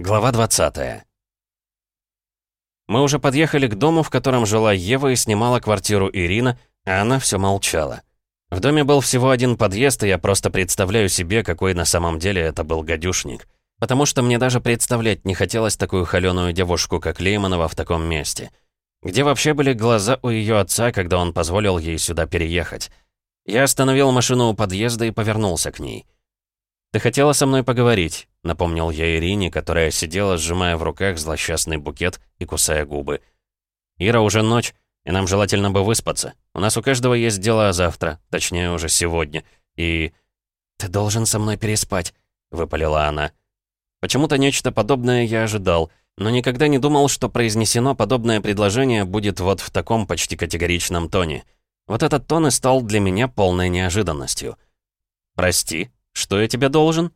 Глава 20 Мы уже подъехали к дому, в котором жила Ева и снимала квартиру Ирина, а она все молчала. В доме был всего один подъезд, и я просто представляю себе, какой на самом деле это был гадюшник. Потому что мне даже представлять не хотелось такую холёную девушку, как Лейманова, в таком месте. Где вообще были глаза у ее отца, когда он позволил ей сюда переехать? Я остановил машину у подъезда и повернулся к ней. «Ты хотела со мной поговорить», — напомнил я Ирине, которая сидела, сжимая в руках злосчастный букет и кусая губы. «Ира, уже ночь, и нам желательно бы выспаться. У нас у каждого есть дела завтра, точнее, уже сегодня. И...» «Ты должен со мной переспать», — выпалила она. Почему-то нечто подобное я ожидал, но никогда не думал, что произнесено подобное предложение будет вот в таком почти категоричном тоне. Вот этот тон и стал для меня полной неожиданностью. «Прости», что я тебе должен?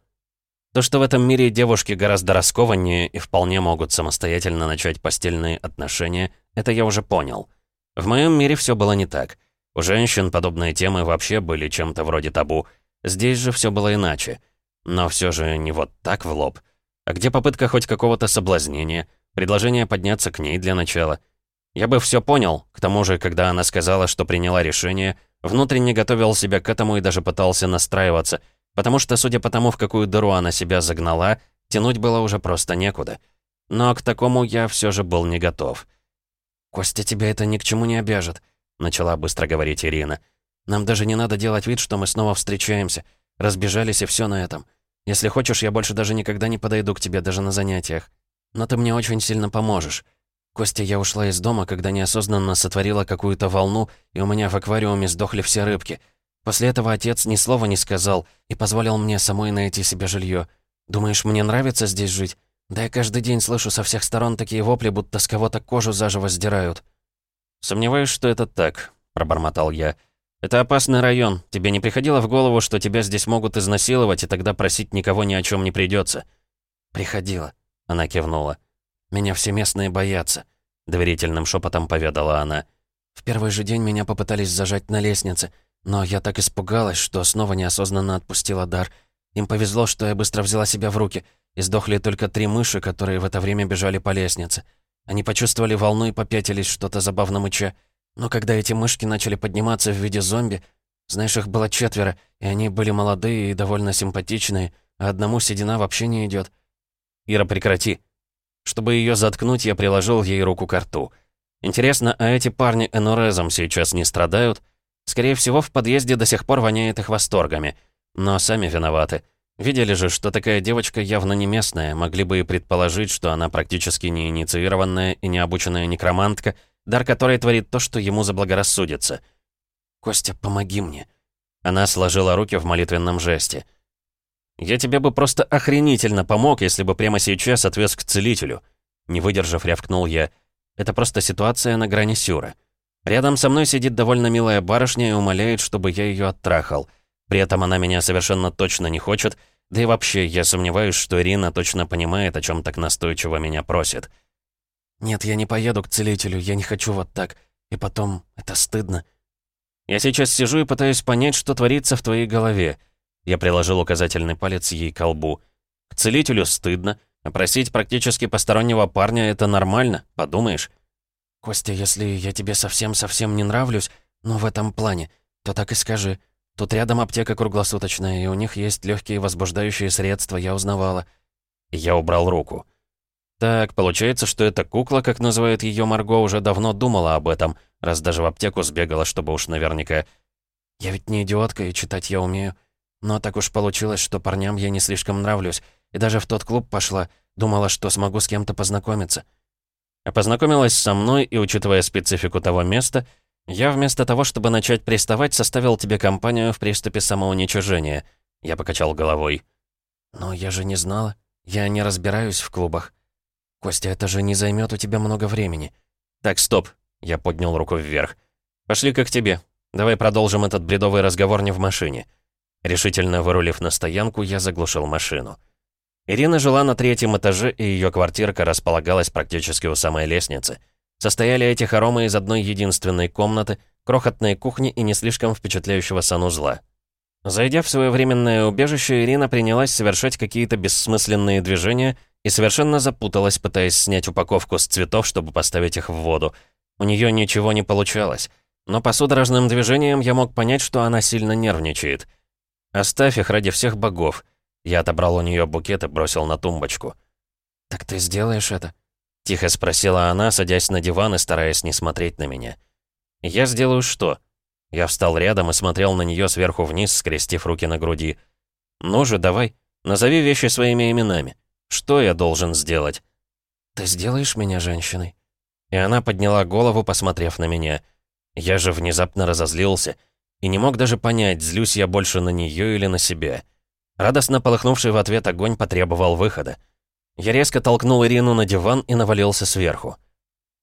То, что в этом мире девушки гораздо раскованнее и вполне могут самостоятельно начать постельные отношения, это я уже понял. В моем мире все было не так. У женщин подобные темы вообще были чем-то вроде табу. Здесь же все было иначе. Но все же не вот так в лоб. А где попытка хоть какого-то соблазнения, предложение подняться к ней для начала? Я бы все понял, к тому же, когда она сказала, что приняла решение, внутренне готовил себя к этому и даже пытался настраиваться — Потому что, судя по тому, в какую дыру она себя загнала, тянуть было уже просто некуда. Но к такому я все же был не готов. «Костя, тебя это ни к чему не обяжет», — начала быстро говорить Ирина. «Нам даже не надо делать вид, что мы снова встречаемся. Разбежались и все на этом. Если хочешь, я больше даже никогда не подойду к тебе даже на занятиях. Но ты мне очень сильно поможешь. Костя, я ушла из дома, когда неосознанно сотворила какую-то волну, и у меня в аквариуме сдохли все рыбки. После этого отец ни слова не сказал и позволил мне самой найти себе жилье. Думаешь, мне нравится здесь жить? Да я каждый день слышу со всех сторон такие вопли, будто с кого-то кожу заживо сдирают. «Сомневаюсь, что это так», — пробормотал я. «Это опасный район. Тебе не приходило в голову, что тебя здесь могут изнасиловать, и тогда просить никого ни о чем не придется?» «Приходило», — она кивнула. «Меня все местные боятся», — доверительным шепотом поведала она. «В первый же день меня попытались зажать на лестнице, но я так испугалась, что снова неосознанно отпустила дар. Им повезло, что я быстро взяла себя в руки, и сдохли только три мыши, которые в это время бежали по лестнице. Они почувствовали волну и попятились, что-то забавно мыча. Но когда эти мышки начали подниматься в виде зомби, знаешь, их было четверо, и они были молодые и довольно симпатичные, а одному седина вообще не идет. «Ира, прекрати!» Чтобы ее заткнуть, я приложил ей руку к рту. Интересно, а эти парни энорезом сейчас не страдают? Скорее всего, в подъезде до сих пор воняет их восторгами. Но сами виноваты. Видели же, что такая девочка явно не местная, могли бы и предположить, что она практически не инициированная и не обученная некромантка, дар которой творит то, что ему заблагорассудится. «Костя, помоги мне». Она сложила руки в молитвенном жесте. «Я тебе бы просто охренительно помог, если бы прямо сейчас отвез к целителю». Не выдержав, рявкнул я. «Это просто ситуация на грани сюра». Рядом со мной сидит довольно милая барышня и умоляет, чтобы я ее оттрахал. При этом она меня совершенно точно не хочет, да и вообще, я сомневаюсь, что Ирина точно понимает, о чем так настойчиво меня просит. «Нет, я не поеду к целителю, я не хочу вот так. И потом, это стыдно». «Я сейчас сижу и пытаюсь понять, что творится в твоей голове». Я приложил указательный палец ей к колбу. «К целителю стыдно, а просить практически постороннего парня — это нормально, подумаешь». «Костя, если я тебе совсем-совсем не нравлюсь, ну, в этом плане, то так и скажи. Тут рядом аптека круглосуточная, и у них есть легкие возбуждающие средства, я узнавала». Я убрал руку. Так, получается, что эта кукла, как называет ее Марго, уже давно думала об этом, раз даже в аптеку сбегала, чтобы уж наверняка... Я ведь не идиотка, и читать я умею. Но так уж получилось, что парням я не слишком нравлюсь. И даже в тот клуб пошла, думала, что смогу с кем-то познакомиться. А познакомилась со мной, и, учитывая специфику того места, я вместо того, чтобы начать приставать, составил тебе компанию в приступе самоуничижения. Я покачал головой. «Но я же не знала. Я не разбираюсь в клубах. Костя, это же не займет у тебя много времени». «Так, стоп!» Я поднял руку вверх. «Пошли-ка к тебе. Давай продолжим этот бредовый разговор не в машине». Решительно вырулив на стоянку, я заглушил машину. Ирина жила на третьем этаже, и ее квартирка располагалась практически у самой лестницы. Состояли эти хоромы из одной единственной комнаты, крохотной кухни и не слишком впечатляющего санузла. Зайдя в свое временное убежище, Ирина принялась совершать какие-то бессмысленные движения и совершенно запуталась, пытаясь снять упаковку с цветов, чтобы поставить их в воду. У нее ничего не получалось. Но по судорожным движениям я мог понять, что она сильно нервничает. «Оставь их ради всех богов». Я отобрал у нее букет и бросил на тумбочку. «Так ты сделаешь это?» Тихо спросила она, садясь на диван и стараясь не смотреть на меня. «Я сделаю что?» Я встал рядом и смотрел на нее сверху вниз, скрестив руки на груди. «Ну же, давай, назови вещи своими именами. Что я должен сделать?» «Ты сделаешь меня женщиной?» И она подняла голову, посмотрев на меня. Я же внезапно разозлился и не мог даже понять, злюсь я больше на нее или на себя. Радостно полыхнувший в ответ огонь потребовал выхода. Я резко толкнул Ирину на диван и навалился сверху.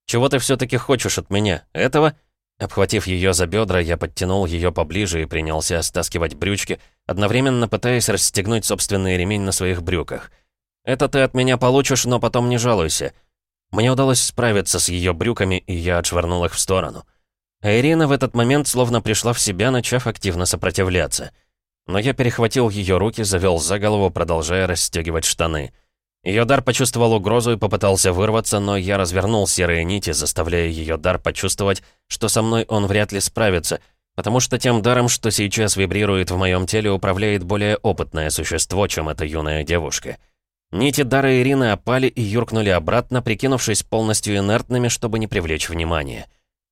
«Чего ты все-таки хочешь от меня? Этого?» Обхватив ее за бедра, я подтянул ее поближе и принялся стаскивать брючки, одновременно пытаясь расстегнуть собственный ремень на своих брюках. «Это ты от меня получишь, но потом не жалуйся». Мне удалось справиться с ее брюками, и я отшвырнул их в сторону. А Ирина в этот момент словно пришла в себя, начав активно сопротивляться. Но я перехватил ее руки, завел за голову, продолжая расстегивать штаны. Ее дар почувствовал угрозу и попытался вырваться, но я развернул серые нити, заставляя ее дар почувствовать, что со мной он вряд ли справится, потому что тем даром, что сейчас вибрирует в моем теле, управляет более опытное существо, чем эта юная девушка. Нити дара Ирины опали и юркнули обратно, прикинувшись полностью инертными, чтобы не привлечь внимания.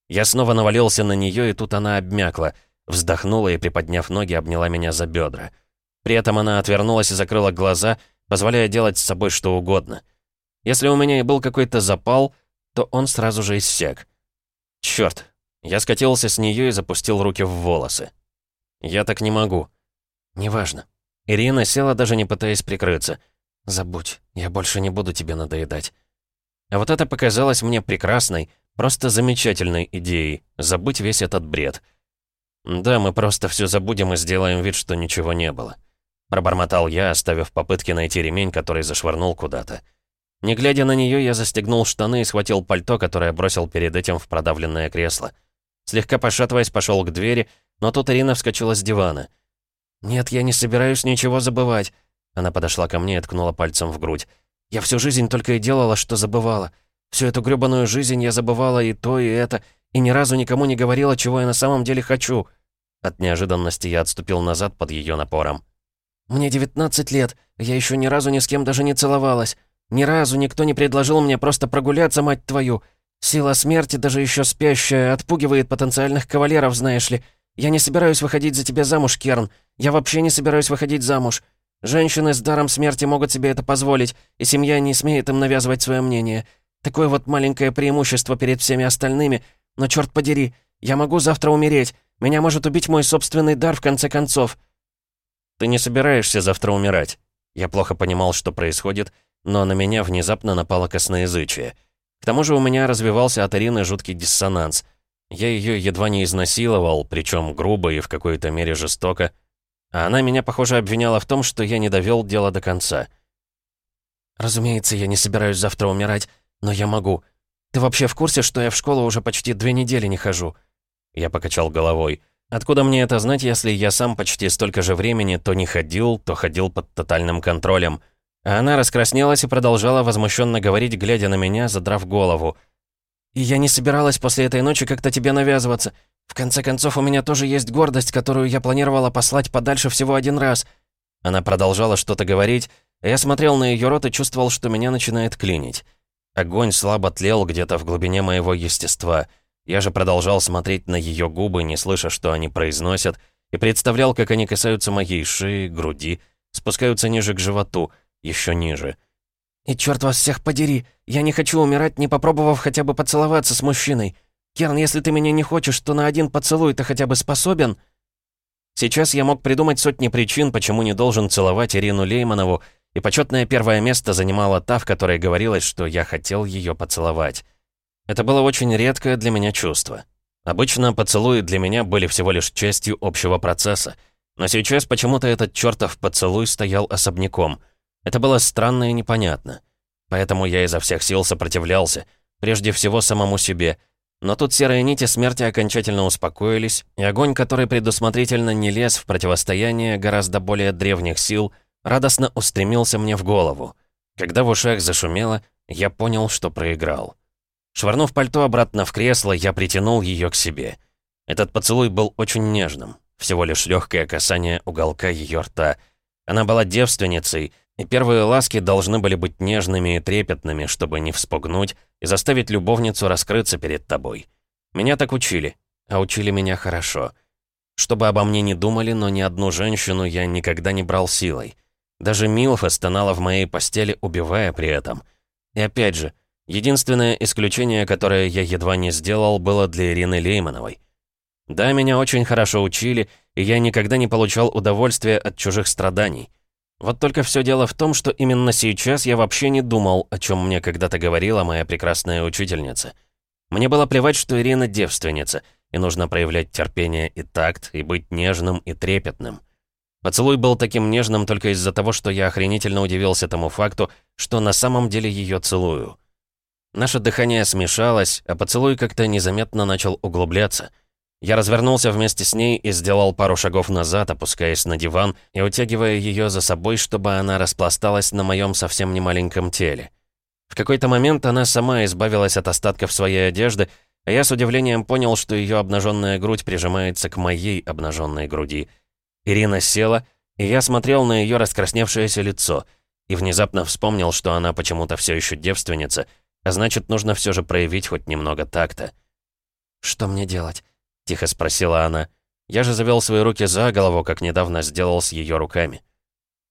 Я снова навалился на нее, и тут она обмякла, вздохнула и, приподняв ноги, обняла меня за бедра. При этом она отвернулась и закрыла глаза — позволяя делать с собой что угодно. Если у меня и был какой-то запал, то он сразу же иссяк. Черт! Я скатился с нее и запустил руки в волосы. Я так не могу. Неважно. Ирина села, даже не пытаясь прикрыться. Забудь, я больше не буду тебе надоедать. А вот это показалось мне прекрасной, просто замечательной идеей. Забыть весь этот бред. Да, мы просто все забудем и сделаем вид, что ничего не было. Пробормотал я, оставив попытки найти ремень, который зашвырнул куда-то. Не глядя на нее, я застегнул штаны и схватил пальто, которое бросил перед этим в продавленное кресло. Слегка пошатываясь, пошел к двери, но тут Ирина вскочила с дивана. «Нет, я не собираюсь ничего забывать». Она подошла ко мне и ткнула пальцем в грудь. «Я всю жизнь только и делала, что забывала. Всю эту грёбаную жизнь я забывала и то, и это, и ни разу никому не говорила, чего я на самом деле хочу». От неожиданности я отступил назад под ее напором. «Мне 19 лет, я еще ни разу ни с кем даже не целовалась. Ни разу никто не предложил мне просто прогуляться, мать твою. Сила смерти, даже еще спящая, отпугивает потенциальных кавалеров, знаешь ли. Я не собираюсь выходить за тебя замуж, Керн. Я вообще не собираюсь выходить замуж. Женщины с даром смерти могут себе это позволить, и семья не смеет им навязывать свое мнение. Такое вот маленькое преимущество перед всеми остальными. Но черт подери, я могу завтра умереть. Меня может убить мой собственный дар в конце концов. Ты не собираешься завтра умирать. Я плохо понимал, что происходит, но на меня внезапно напало косноязычие. К тому же у меня развивался от Ирины жуткий диссонанс. Я ее едва не изнасиловал, причем грубо и в какой-то мере жестоко. А она меня, похоже, обвиняла в том, что я не довел дело до конца. «Разумеется, я не собираюсь завтра умирать, но я могу. Ты вообще в курсе, что я в школу уже почти две недели не хожу?» Я покачал головой. Откуда мне это знать, если я сам почти столько же времени то не ходил, то ходил под тотальным контролем? А она раскраснелась и продолжала возмущенно говорить, глядя на меня, задрав голову. «И я не собиралась после этой ночи как-то тебе навязываться. В конце концов, у меня тоже есть гордость, которую я планировала послать подальше всего один раз». Она продолжала что-то говорить, а я смотрел на ее рот и чувствовал, что меня начинает клинить. Огонь слабо тлел где-то в глубине моего естества — я же продолжал смотреть на ее губы, не слыша, что они произносят, и представлял, как они касаются моей шеи, груди, спускаются ниже к животу, еще ниже. «И черт вас всех подери! Я не хочу умирать, не попробовав хотя бы поцеловаться с мужчиной. Керн, если ты меня не хочешь, то на один поцелуй ты хотя бы способен?» Сейчас я мог придумать сотни причин, почему не должен целовать Ирину Лейманову, и почетное первое место занимала та, в которой говорилось, что я хотел ее поцеловать. Это было очень редкое для меня чувство. Обычно поцелуи для меня были всего лишь частью общего процесса. Но сейчас почему-то этот чертов поцелуй стоял особняком. Это было странно и непонятно. Поэтому я изо всех сил сопротивлялся. Прежде всего самому себе. Но тут серые нити смерти окончательно успокоились, и огонь, который предусмотрительно не лез в противостояние гораздо более древних сил, радостно устремился мне в голову. Когда в ушах зашумело, я понял, что проиграл. Швырнув пальто обратно в кресло, я притянул ее к себе. Этот поцелуй был очень нежным, всего лишь легкое касание уголка ее рта. Она была девственницей, и первые ласки должны были быть нежными и трепетными, чтобы не вспугнуть и заставить любовницу раскрыться перед тобой. Меня так учили, а учили меня хорошо. Чтобы обо мне не думали, но ни одну женщину я никогда не брал силой. Даже Милфа стонала в моей постели, убивая при этом. И опять же, единственное исключение, которое я едва не сделал, было для Ирины Леймановой. Да, меня очень хорошо учили, и я никогда не получал удовольствия от чужих страданий. Вот только все дело в том, что именно сейчас я вообще не думал, о чем мне когда-то говорила моя прекрасная учительница. Мне было плевать, что Ирина девственница, и нужно проявлять терпение и такт, и быть нежным и трепетным. Поцелуй был таким нежным только из-за того, что я охренительно удивился тому факту, что на самом деле ее целую. Наше дыхание смешалось, а поцелуй как-то незаметно начал углубляться — я развернулся вместе с ней и сделал пару шагов назад, опускаясь на диван и утягивая ее за собой, чтобы она распласталась на моем совсем немаленьком теле. В какой-то момент она сама избавилась от остатков своей одежды, а я с удивлением понял, что ее обнаженная грудь прижимается к моей обнаженной груди. Ирина села, и я смотрел на ее раскрасневшееся лицо, и внезапно вспомнил, что она почему-то все еще девственница, а значит, нужно все же проявить хоть немного такта. «Что мне делать?» Тихо спросила она. Я же завел свои руки за голову, как недавно сделал с ее руками.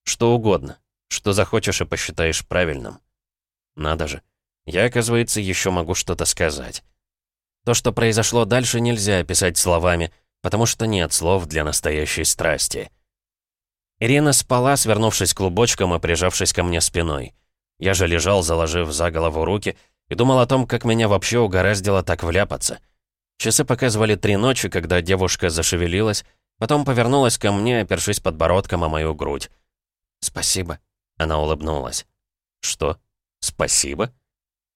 Что угодно. Что захочешь и посчитаешь правильным. Надо же. Я, оказывается, еще могу что-то сказать. То, что произошло дальше, нельзя описать словами, потому что нет слов для настоящей страсти. Ирина спала, свернувшись клубочком и прижавшись ко мне спиной. Я же лежал, заложив за голову руки, и думал о том, как меня вообще угораздило так вляпаться — Часы показывали три ночи, когда девушка зашевелилась, потом повернулась ко мне, опершись подбородком о мою грудь. «Спасибо», — она улыбнулась. «Что? Спасибо?»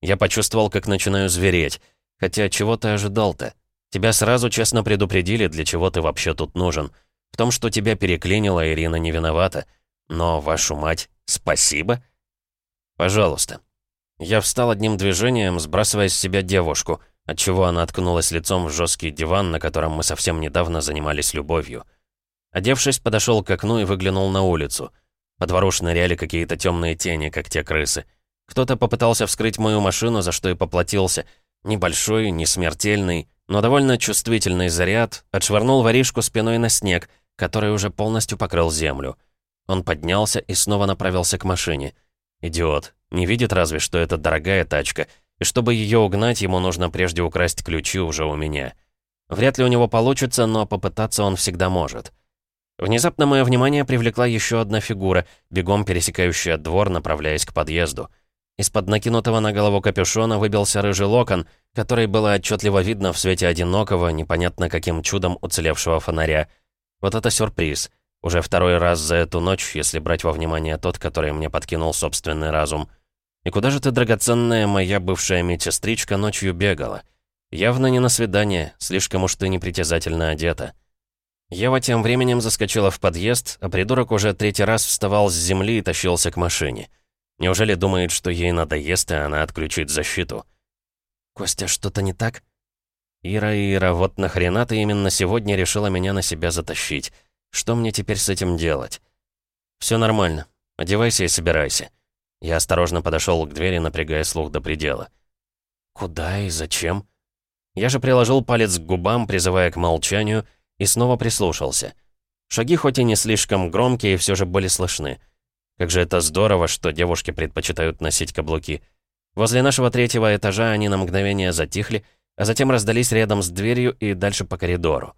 Я почувствовал, как начинаю звереть. Хотя чего ты ожидал-то? Тебя сразу честно предупредили, для чего ты вообще тут нужен. В том, что тебя переклинила, Ирина не виновата. Но, вашу мать, спасибо? Пожалуйста. Я встал одним движением, сбрасывая с себя девушку — отчего она откнулась лицом в жесткий диван, на котором мы совсем недавно занимались любовью. Одевшись, подошел к окну и выглянул на улицу. По двору шныряли какие-то темные тени, как те крысы. Кто-то попытался вскрыть мою машину, за что и поплатился. Небольшой, не смертельный, но довольно чувствительный заряд отшвырнул воришку спиной на снег, который уже полностью покрыл землю. Он поднялся и снова направился к машине. Идиот. Не видит разве, что это дорогая тачка — и чтобы ее угнать, ему нужно прежде украсть ключи уже у меня. Вряд ли у него получится, но попытаться он всегда может. Внезапно мое внимание привлекла еще одна фигура, бегом пересекающая двор, направляясь к подъезду. Из-под накинутого на голову капюшона выбился рыжий локон, который было отчетливо видно в свете одинокого, непонятно каким чудом уцелевшего фонаря. Вот это сюрприз. Уже второй раз за эту ночь, если брать во внимание тот, который мне подкинул собственный разум. И куда же ты, драгоценная моя бывшая медсестричка, ночью бегала? Явно не на свидание, слишком уж ты непритязательно одета. Ева тем временем заскочила в подъезд, а придурок уже третий раз вставал с земли и тащился к машине. Неужели думает, что ей надоест, и она отключит защиту? «Костя, что-то не так?» «Ира, Ира, вот нахрена ты именно сегодня решила меня на себя затащить? Что мне теперь с этим делать?» «Все нормально. Одевайся и собирайся». Я осторожно подошел к двери, напрягая слух до предела. «Куда и зачем?» Я же приложил палец к губам, призывая к молчанию, и снова прислушался. Шаги хоть и не слишком громкие, все же были слышны. Как же это здорово, что девушки предпочитают носить каблуки. Возле нашего третьего этажа они на мгновение затихли, а затем раздались рядом с дверью и дальше по коридору.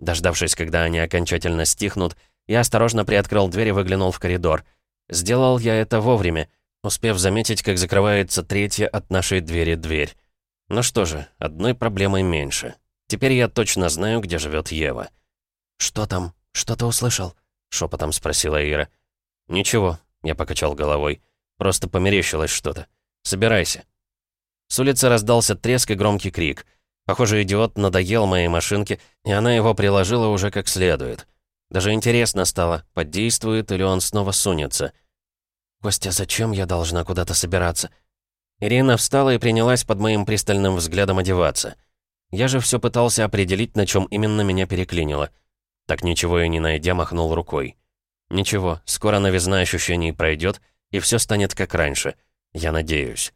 Дождавшись, когда они окончательно стихнут, я осторожно приоткрыл дверь и выглянул в коридор. Сделал я это вовремя, успев заметить, как закрывается третья от нашей двери дверь. Ну что же, одной проблемой меньше. Теперь я точно знаю, где живет Ева. «Что там? Что ты услышал?» — шепотом спросила Ира. «Ничего», — я покачал головой. «Просто померещилось что-то. Собирайся». С улицы раздался треск и громкий крик. Похоже, идиот надоел моей машинке, и она его приложила уже как следует. Даже интересно стало, подействует или он снова сунется. «Костя, зачем я должна куда-то собираться?» Ирина встала и принялась под моим пристальным взглядом одеваться. Я же все пытался определить, на чем именно меня переклинило. Так ничего и не найдя, махнул рукой. Ничего, скоро новизна ощущений пройдет, и все станет как раньше. Я надеюсь.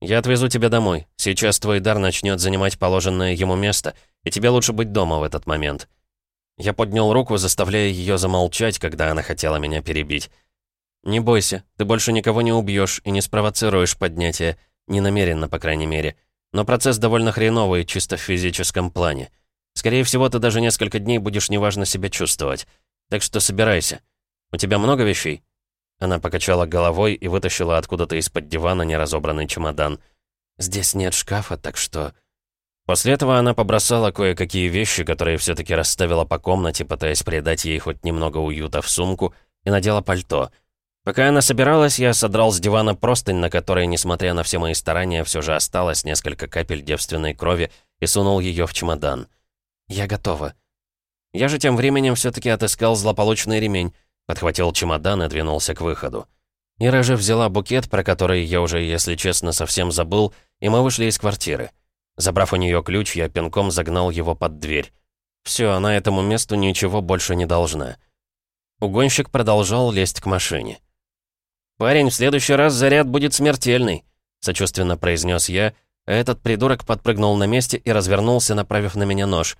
Я отвезу тебя домой. Сейчас твой дар начнет занимать положенное ему место, и тебе лучше быть дома в этот момент. Я поднял руку, заставляя ее замолчать, когда она хотела меня перебить. «Не бойся, ты больше никого не убьешь и не спровоцируешь поднятие. Не намеренно, по крайней мере. Но процесс довольно хреновый, чисто в физическом плане. Скорее всего, ты даже несколько дней будешь неважно себя чувствовать. Так что собирайся. У тебя много вещей?» Она покачала головой и вытащила откуда-то из-под дивана неразобранный чемодан. «Здесь нет шкафа, так что...» После этого она побросала кое-какие вещи, которые все таки расставила по комнате, пытаясь придать ей хоть немного уюта в сумку, и надела пальто — Пока она собиралась, я содрал с дивана простынь, на которой, несмотря на все мои старания, все же осталось несколько капель девственной крови, и сунул ее в чемодан. «Я готова». Я же тем временем все таки отыскал злополучный ремень, подхватил чемодан и двинулся к выходу. Ира же взяла букет, про который я уже, если честно, совсем забыл, и мы вышли из квартиры. Забрав у нее ключ, я пинком загнал его под дверь. Все, она этому месту ничего больше не должна. Угонщик продолжал лезть к машине. «Парень, в следующий раз заряд будет смертельный», — сочувственно произнес я, а этот придурок подпрыгнул на месте и развернулся, направив на меня нож.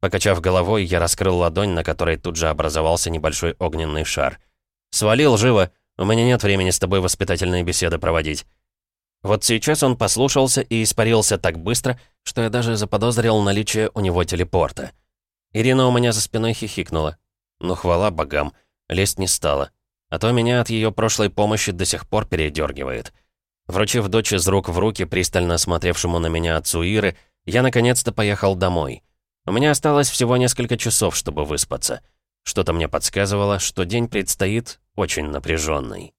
Покачав головой, я раскрыл ладонь, на которой тут же образовался небольшой огненный шар. «Свалил живо! У меня нет времени с тобой воспитательные беседы проводить». Вот сейчас он послушался и испарился так быстро, что я даже заподозрил наличие у него телепорта. Ирина у меня за спиной хихикнула. Ну, хвала богам, лезть не стала. А то меня от ее прошлой помощи до сих пор передергивает. Вручив дочь из рук в руки, пристально смотревшему на меня отцу Иры, я наконец-то поехал домой. У меня осталось всего несколько часов, чтобы выспаться. Что-то мне подсказывало, что день предстоит очень напряженный.